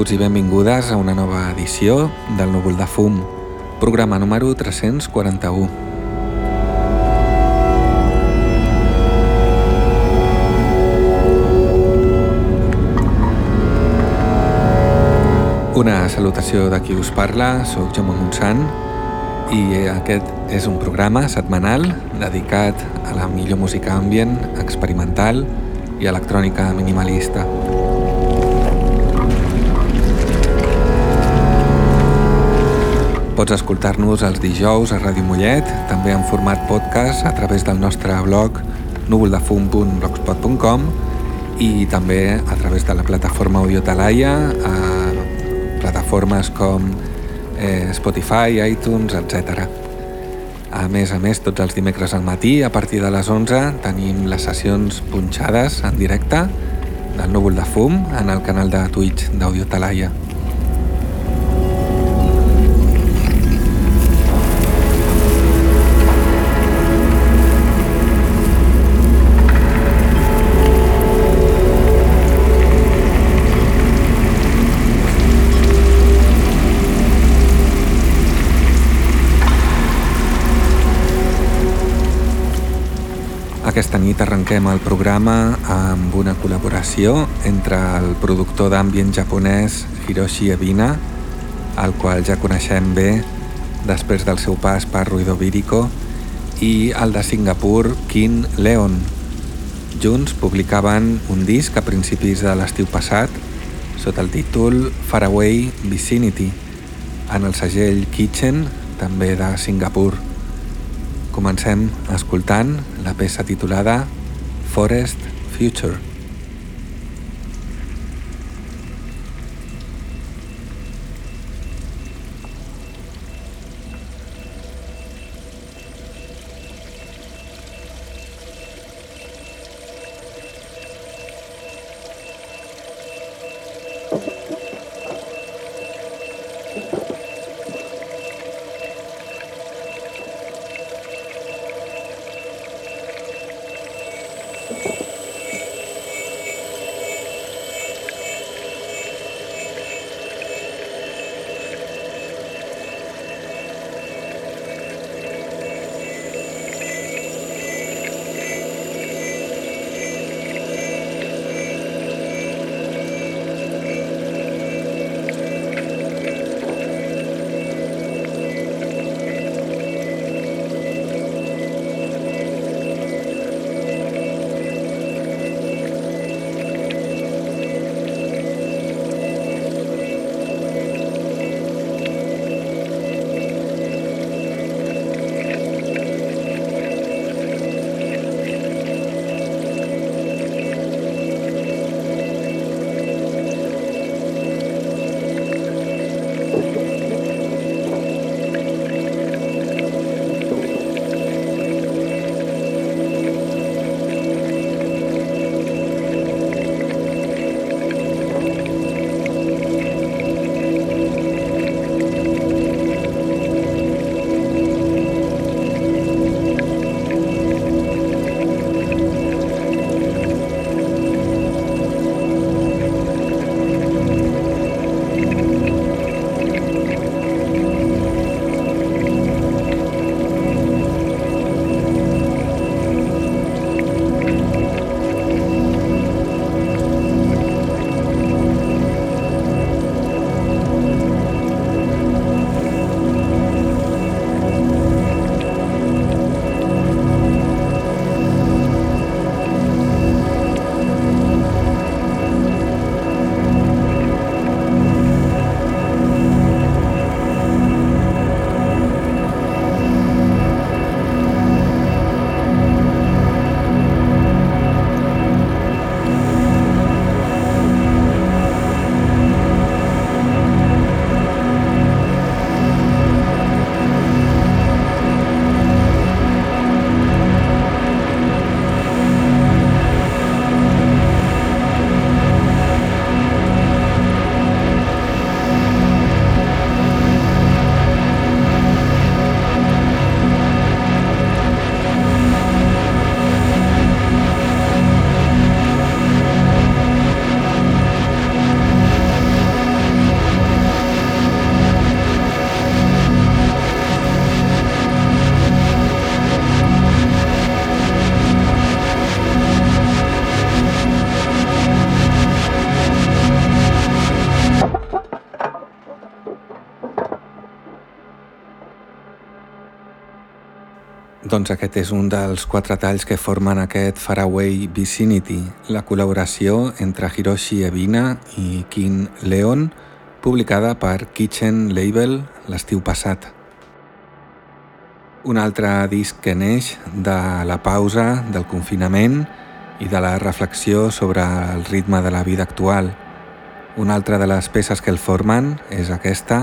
benvinguts i benvingudes a una nova edició del Núvol de Fum, programa número 341. Una salutació de qui us parla, sóc Jaume Montsant i aquest és un programa setmanal dedicat a la millor música ambient, experimental i electrònica minimalista. Pots escoltar-nos els dijous a Ràdio Mollet, també en format podcast a través del nostre blog núvoldefum.blogspot.com i també a través de la plataforma Audio Talaia, a plataformes com eh, Spotify, iTunes, etc. A més a més, tots els dimecres al matí, a partir de les 11, tenim les sessions punxades en directe del núvol de fum en el canal de Twitch d'Audio Talaia. Aquesta nit arrenquem el programa amb una col·laboració entre el productor d'ambient japonès Hiroshi Ebina, el qual ja coneixem bé després del seu pas per Ruido Vírico, i el de Singapur Kin Leon. Junts publicaven un disc a principis de l'estiu passat sota el títol Faraway Vicinity en el segell Kitchen, també de Singapur. Comencem escoltant la peça titulada Forest Future. Doncs aquest és un dels quatre talls que formen aquest Faraway Vicinity, la col·laboració entre Hiroshi Ebina i King Leon, publicada per Kitchen Label l'estiu passat. Un altre disc que neix de la pausa, del confinament i de la reflexió sobre el ritme de la vida actual. Una altra de les peces que el formen és aquesta,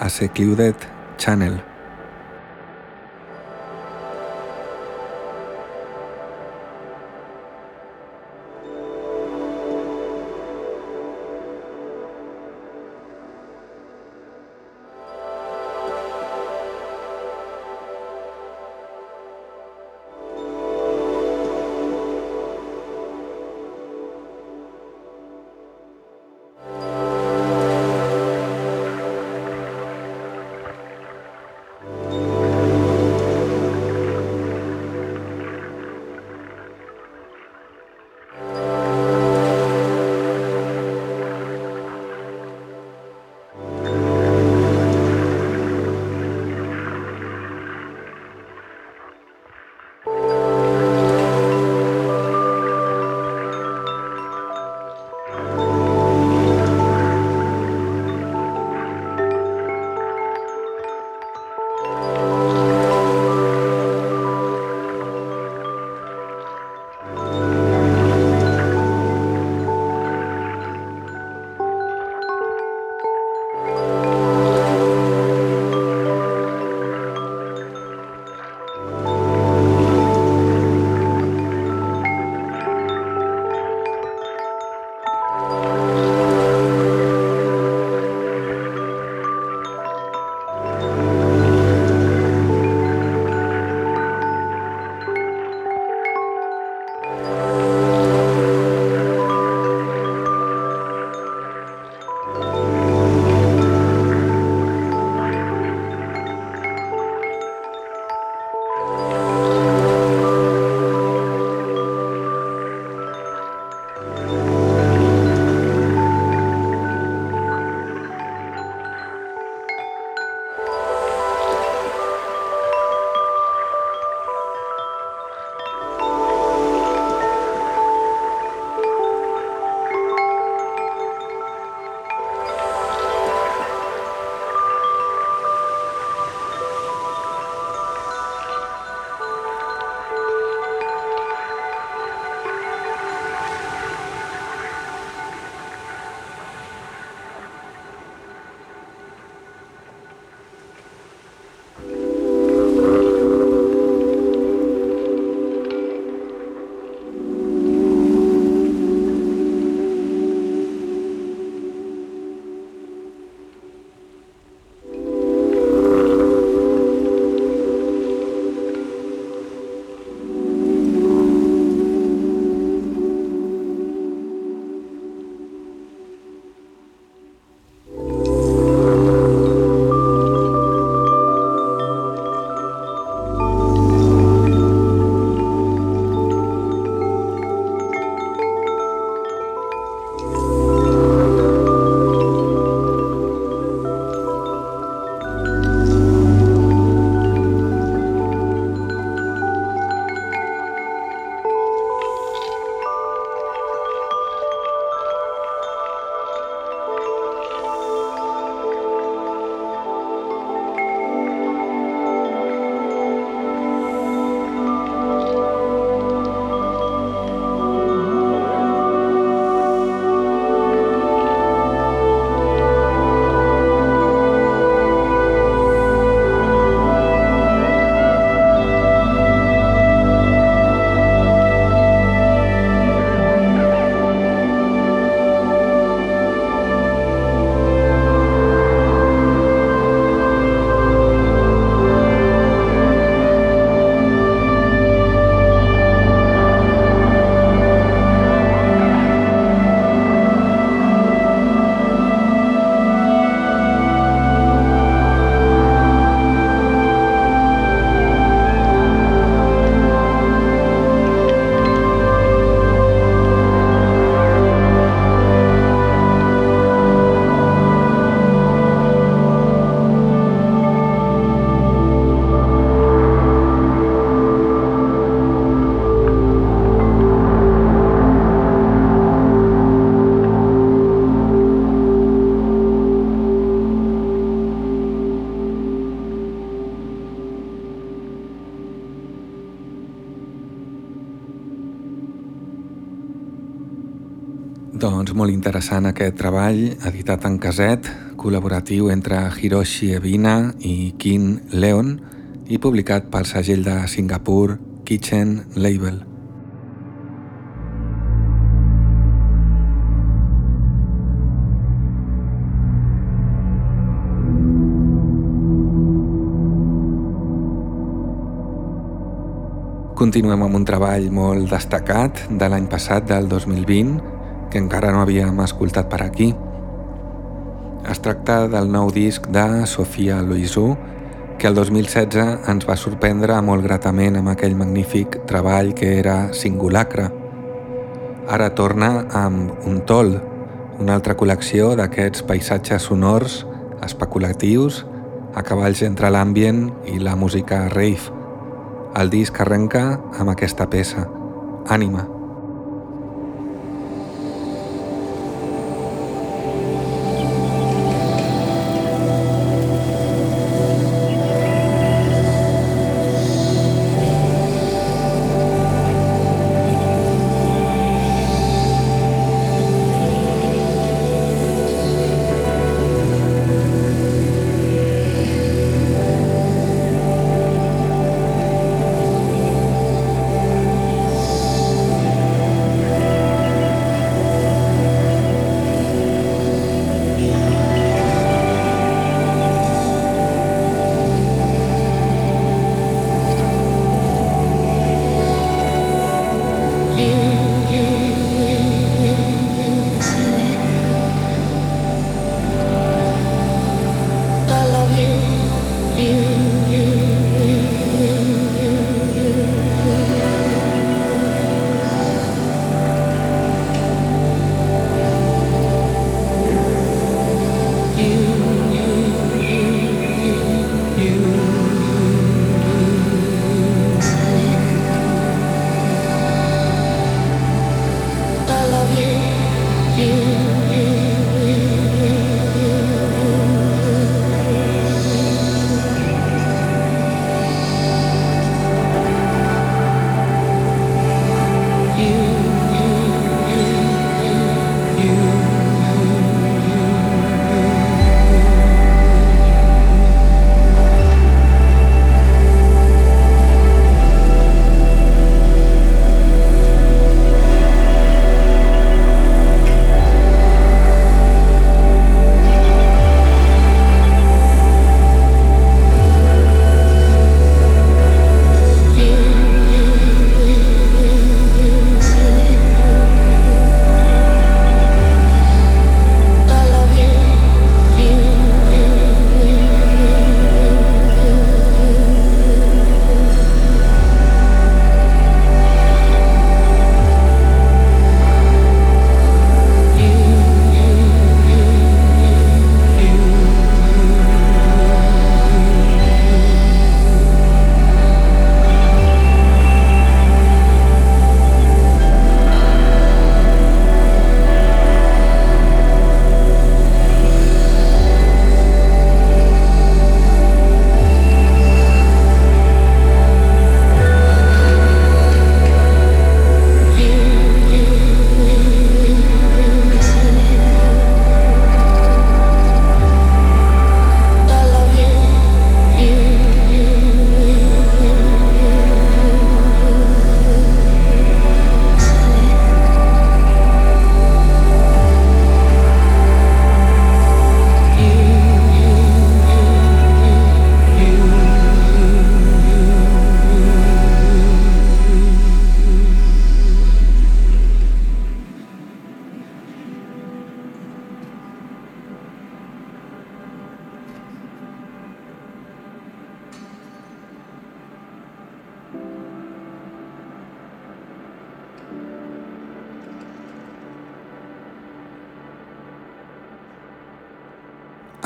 A Secluded Channel. Interessant aquest treball, editat en caset, col·laboratiu entre Hiroshi Ebina i Kin Leon i publicat pel segell de Singapur Kitchen Label. Continuem amb un treball molt destacat de l'any passat, del 2020, que encara no havíem escoltat per aquí. Es tracta del nou disc de Sofia Loisou, que el 2016 ens va sorprendre molt gratament amb aquell magnífic treball que era Singulacre. Ara torna amb Un Tol, una altra col·lecció d'aquests paisatges sonors especulatius a cavalls entre l'ambient i la música rave. El disc arrenca amb aquesta peça, Ànima.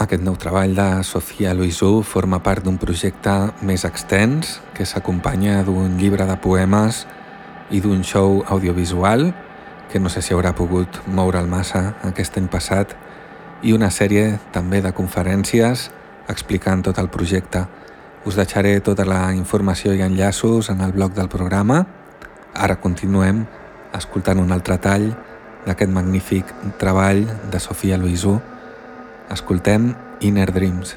Aquest nou treball de Sofia Luisou forma part d'un projecte més extens que s'acompanya d'un llibre de poemes i d'un show audiovisual que no sé si haurà pogut moure'l massa aquest any passat i una sèrie també de conferències explicant tot el projecte. Us deixaré tota la informació i enllaços en el blog del programa. Ara continuem escoltant un altre tall d'aquest magnífic treball de Sofia Luisú, escoltem Inner Dreams.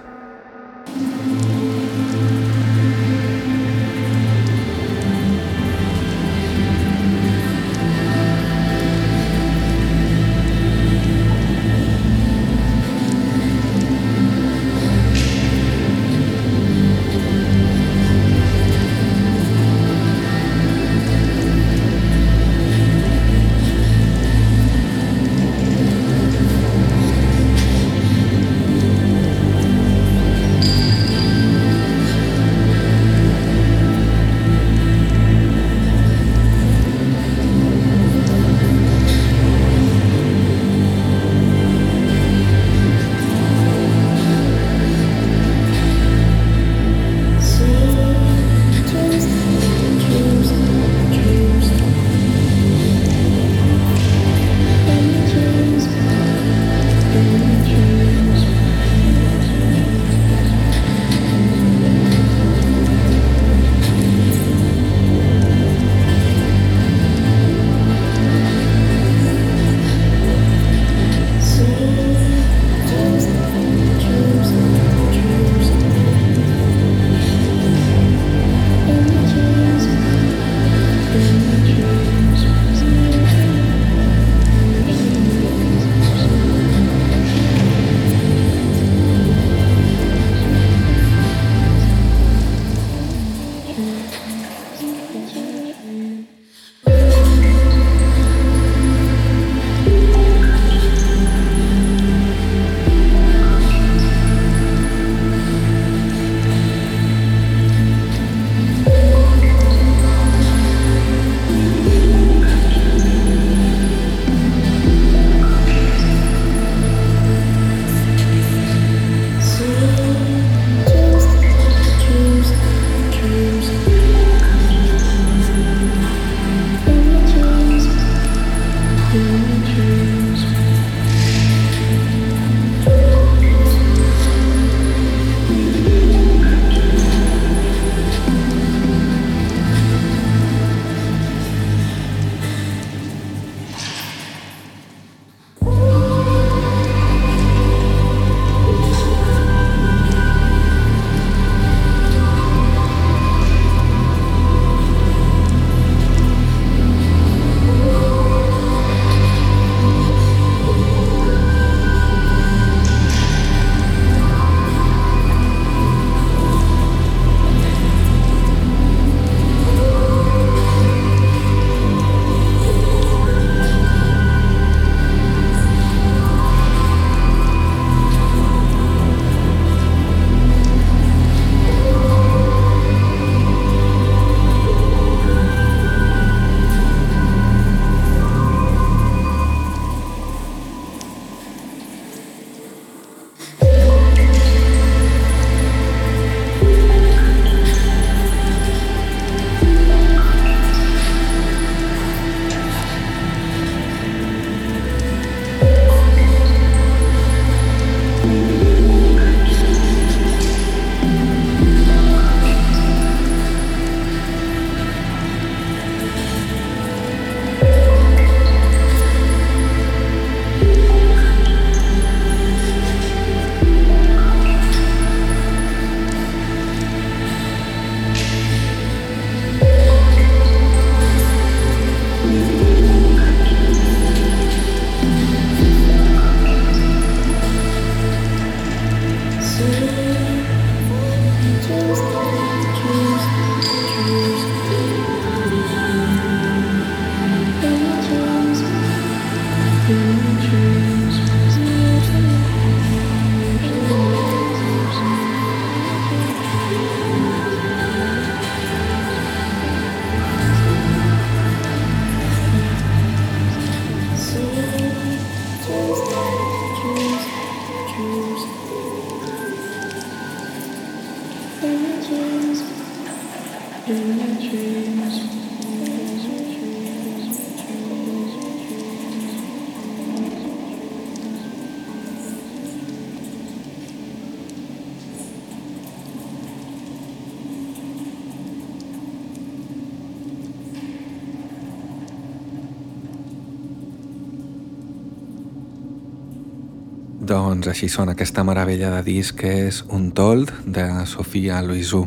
Doncs així són aquesta meravella de disc que és Un told de Sofia Luisú.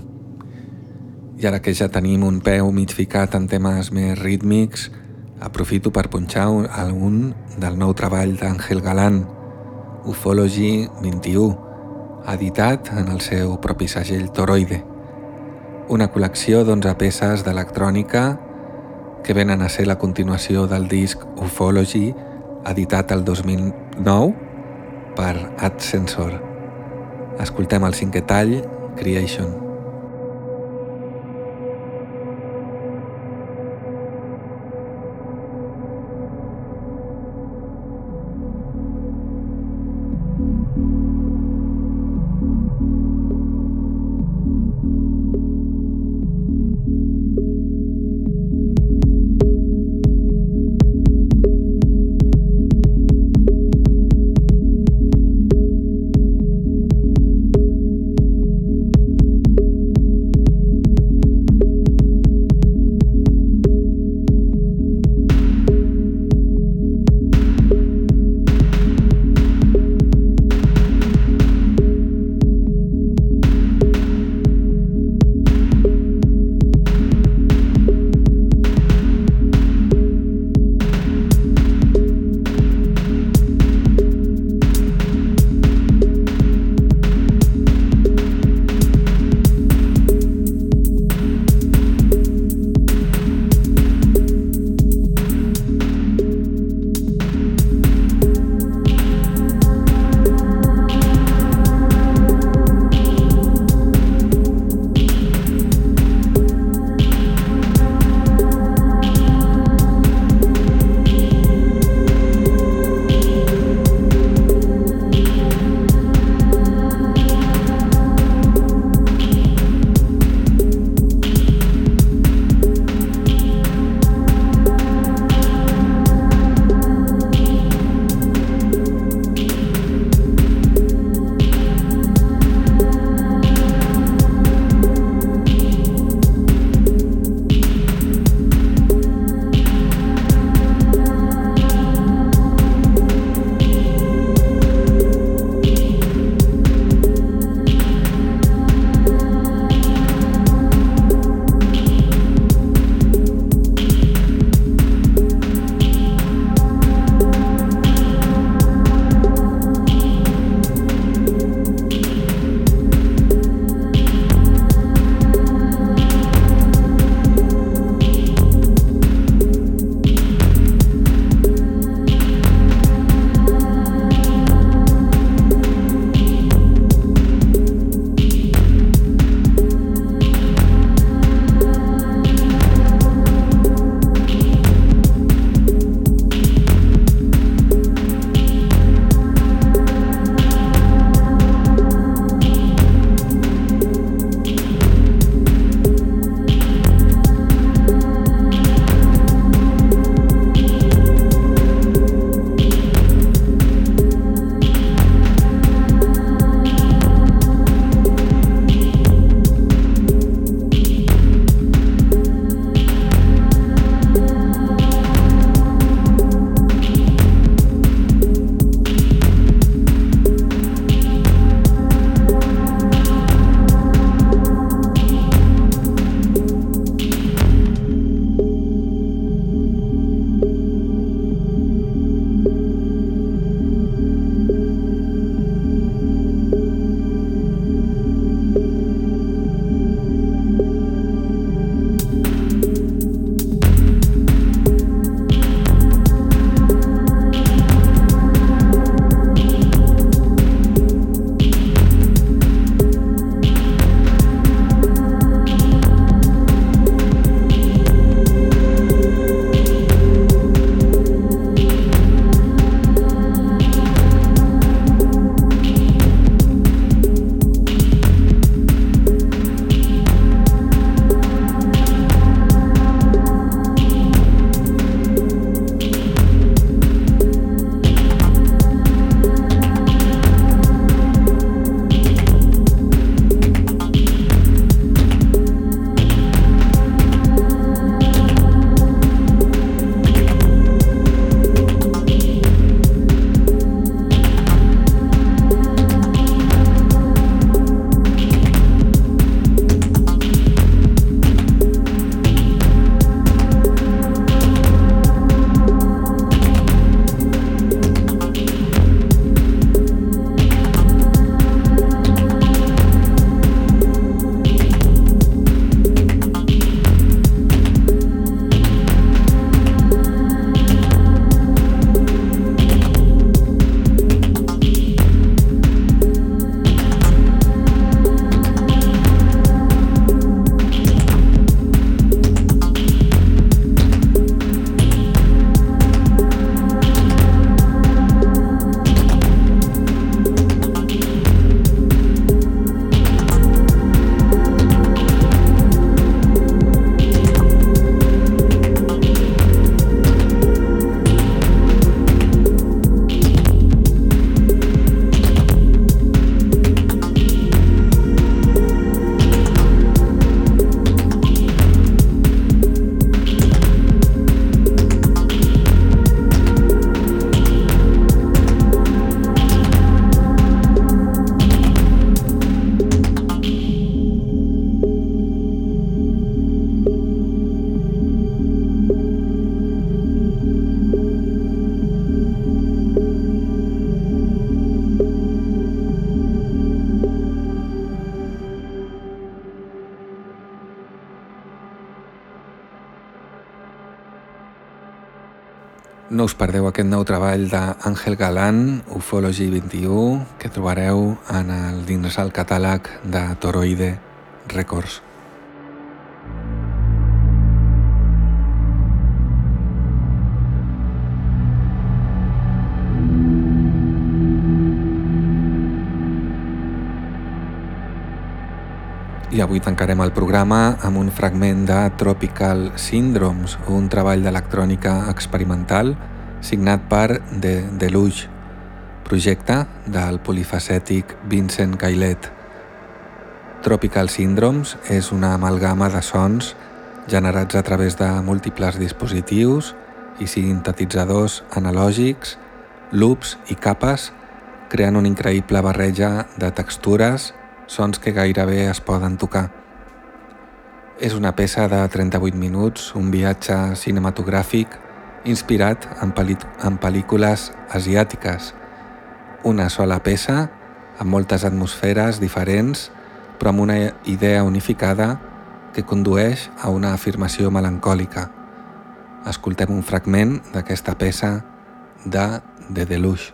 I ara que ja tenim un peu mig ficat en temes més rítmics, aprofito per punxar algun del nou treball d'Àngel Galán, Ufology 21, editat en el seu propi segell Toroide. Una col·lecció d'11 peces d'electrònica que venen a ser la continuació del disc Ufology, editat el 2009 per Adsensor. Escoltem el cinquè tall, Creation. Nou treball d'Àngel Galán, Ufology 21, que trobareu en el, dins el catàleg de Toroide Records. I avui tancarem el programa amb un fragment de Tropical Syndromes, un treball d'electrònica experimental signat per The Deluge, projecte del polifacètic Vincent Cailet. Tropical Syndromes és una amalgama de sons generats a través de múltiples dispositius i sintetitzadors analògics, loops i capes, creant una increïble barreja de textures, sons que gairebé es poden tocar. És una peça de 38 minuts, un viatge cinematogràfic inspirat en, en pel·lícules asiàtiques. Una sola peça, amb moltes atmosferes diferents, però amb una idea unificada que condueix a una afirmació melancòlica. Escoltem un fragment d'aquesta peça de The Deluge.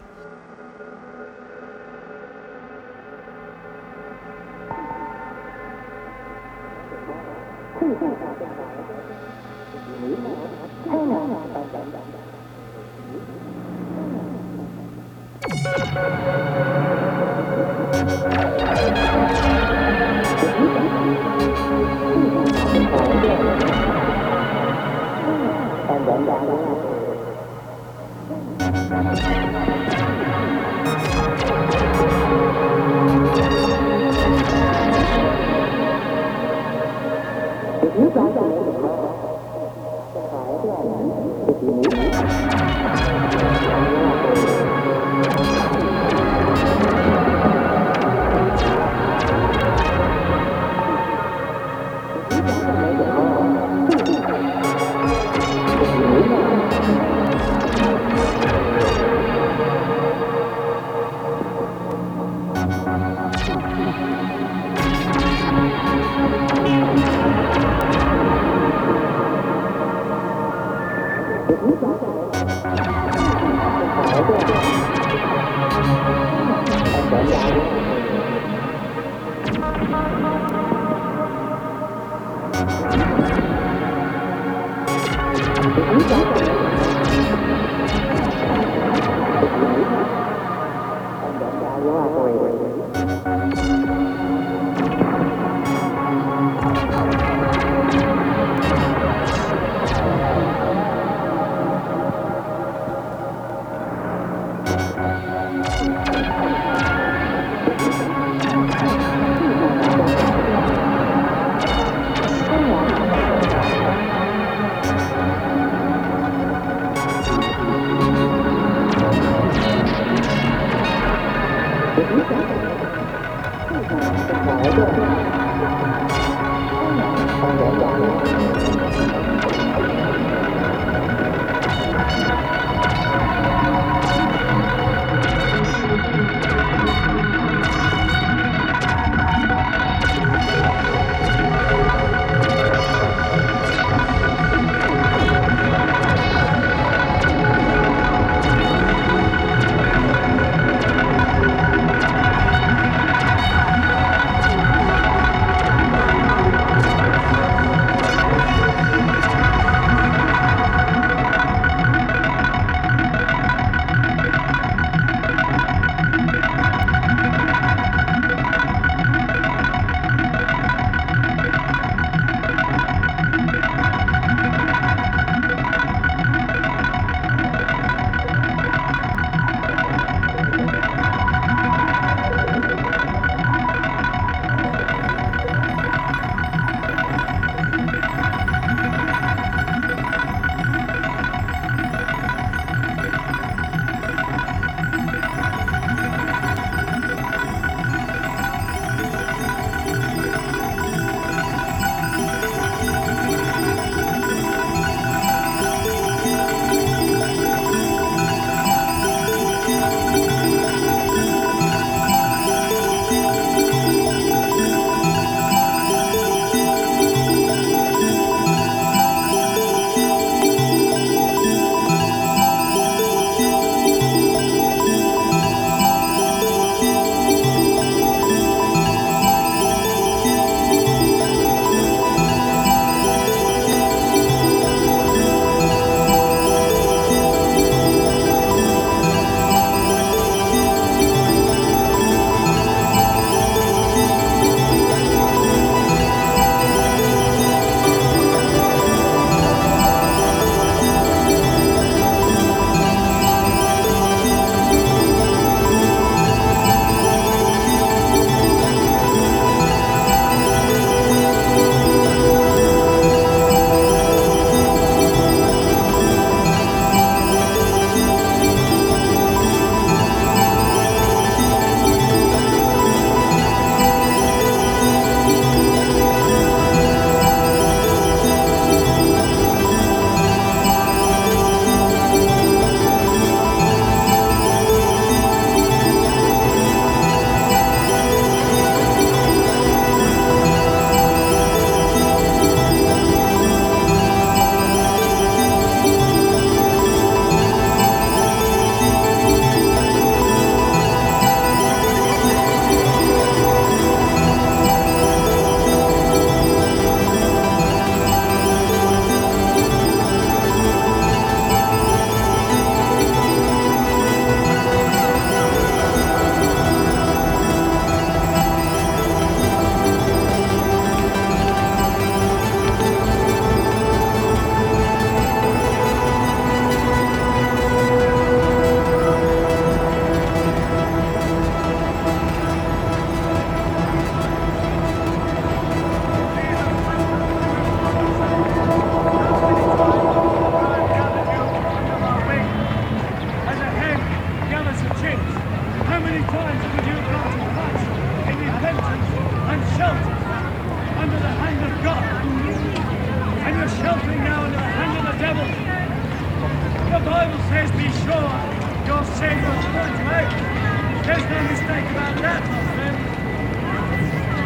There's no mistake about that, my friend.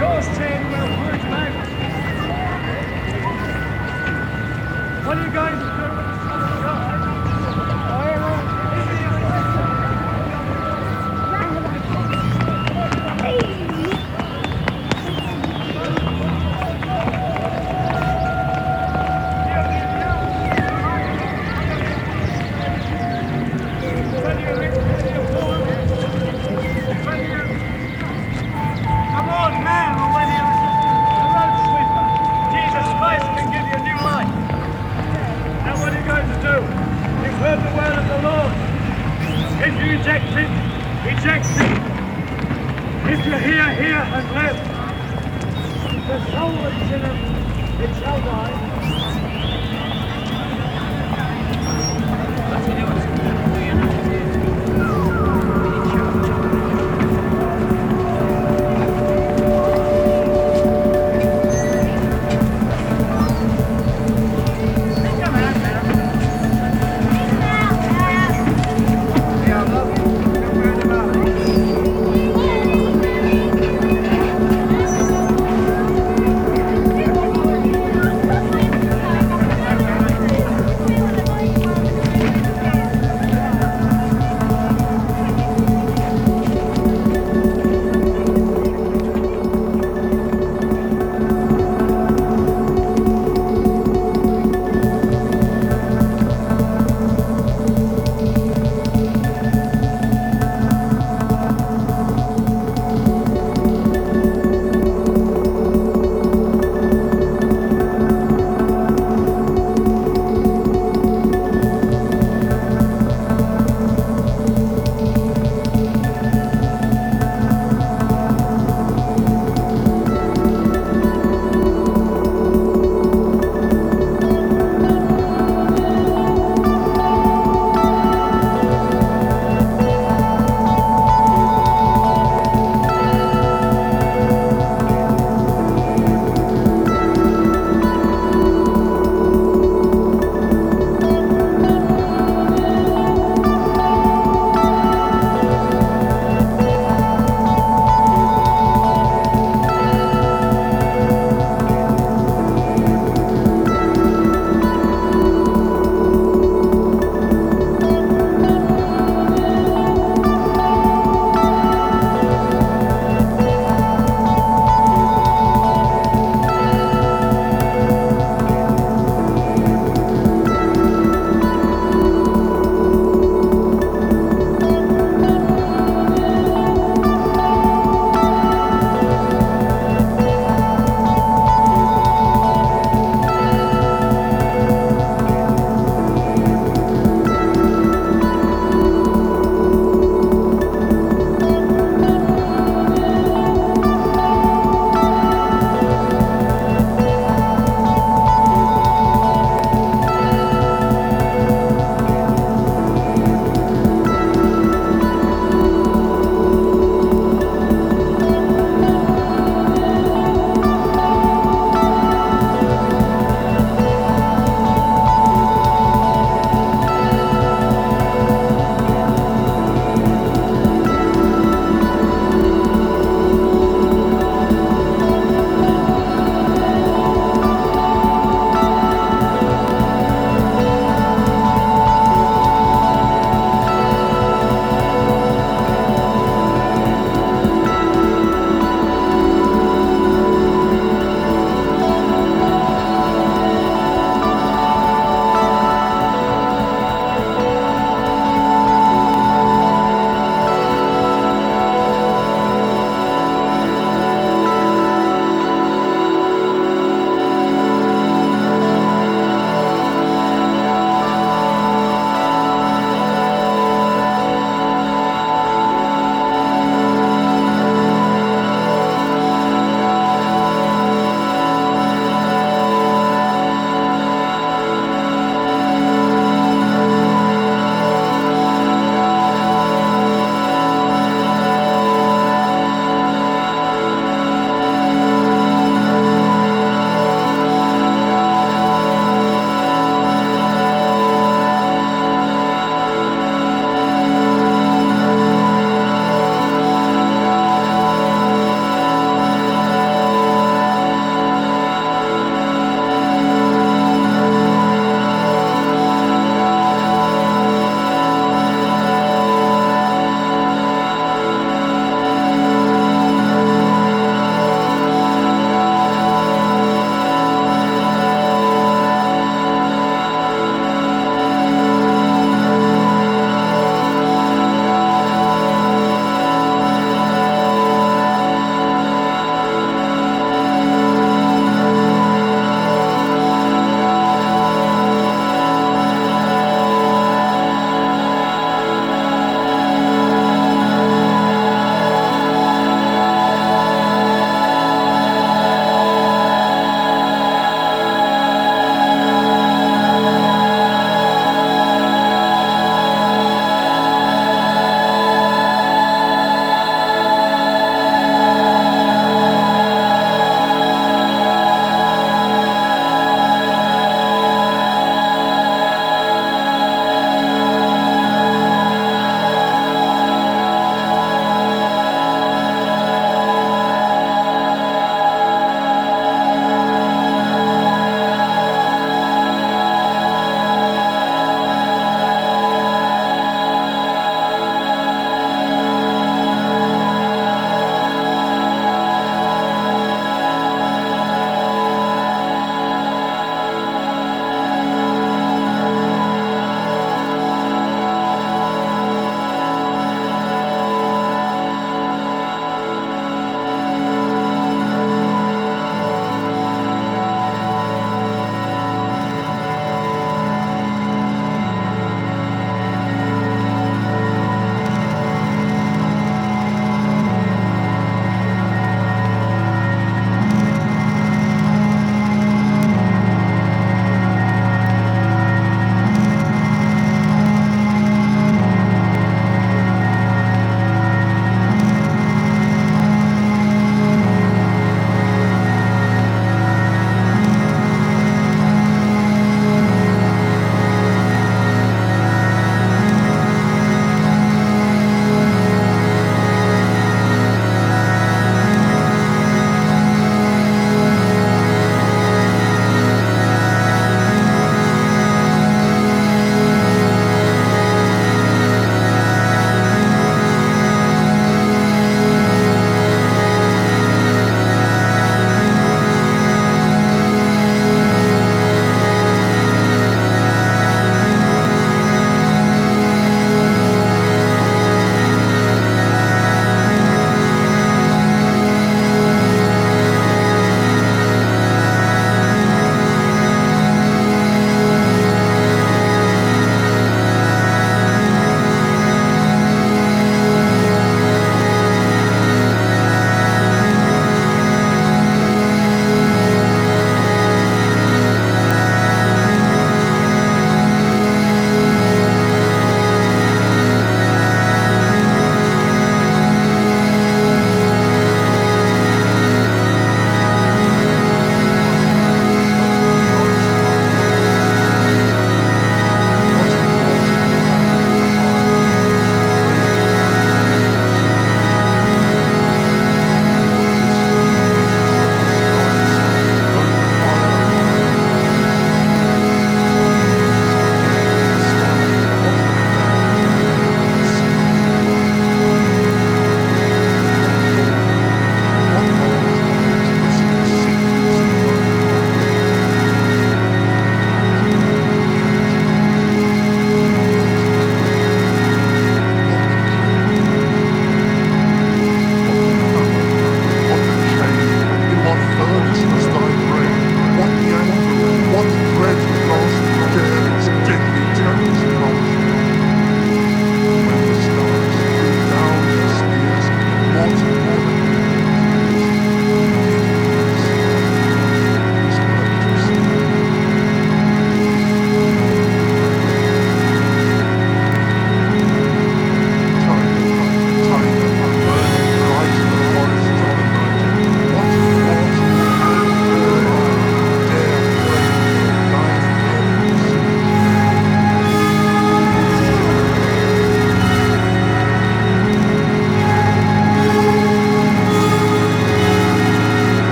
Yours chain will work back. What are you going to do?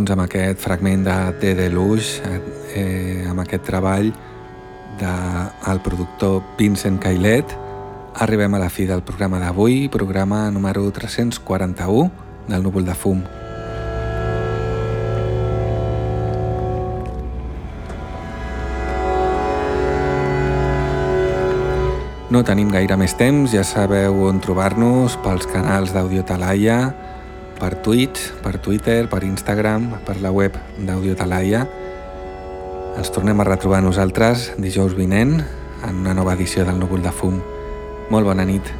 Doncs amb aquest fragment de De Deluxe, eh, amb aquest treball del productor Vincent Cailet, arribem a la fi del programa d'avui, programa número 341 del Núvol de Fum. No tenim gaire més temps, ja sabeu on trobar-nos pels canals d'Audio Talaia, per Twitch, per Twitter, per Instagram, per la web d'Audio Talaia. Ens tornem a retrobar nosaltres dijous vinent en una nova edició del Núvol de Fum. Molt bona nit.